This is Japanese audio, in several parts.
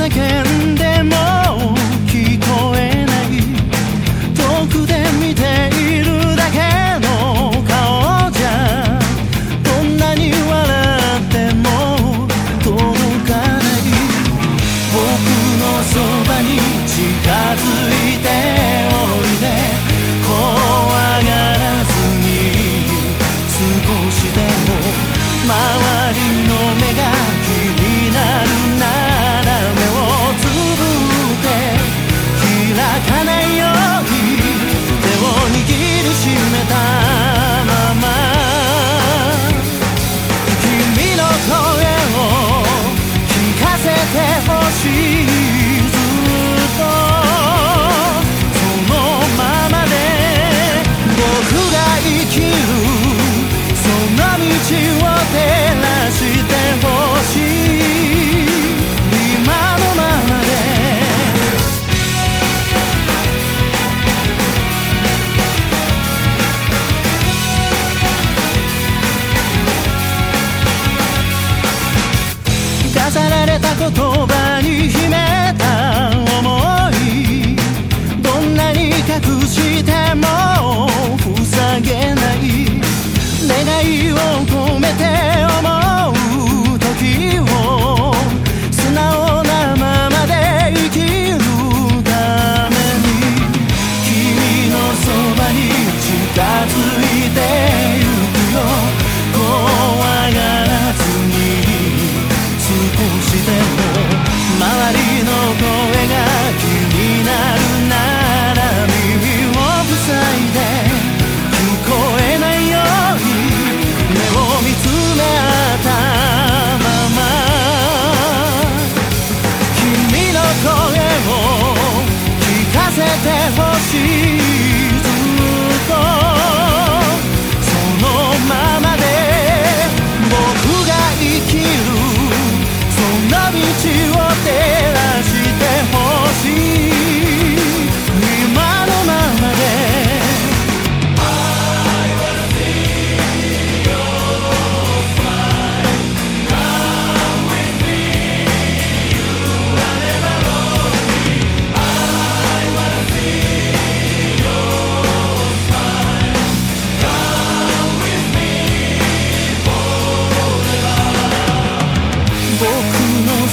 again 言葉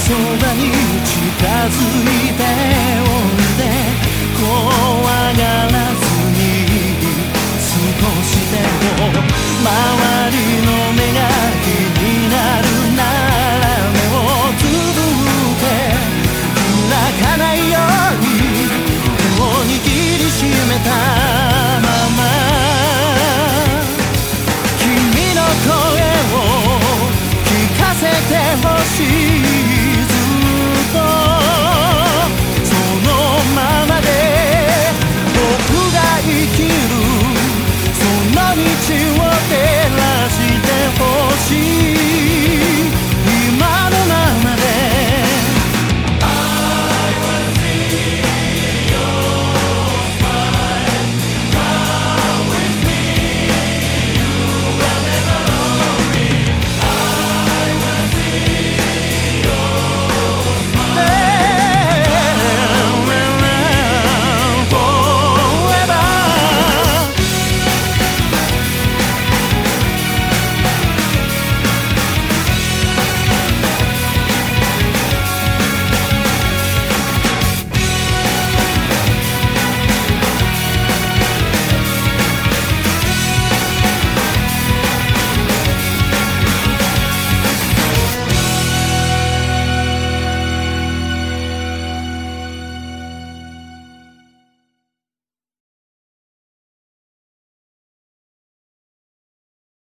そばに近づいて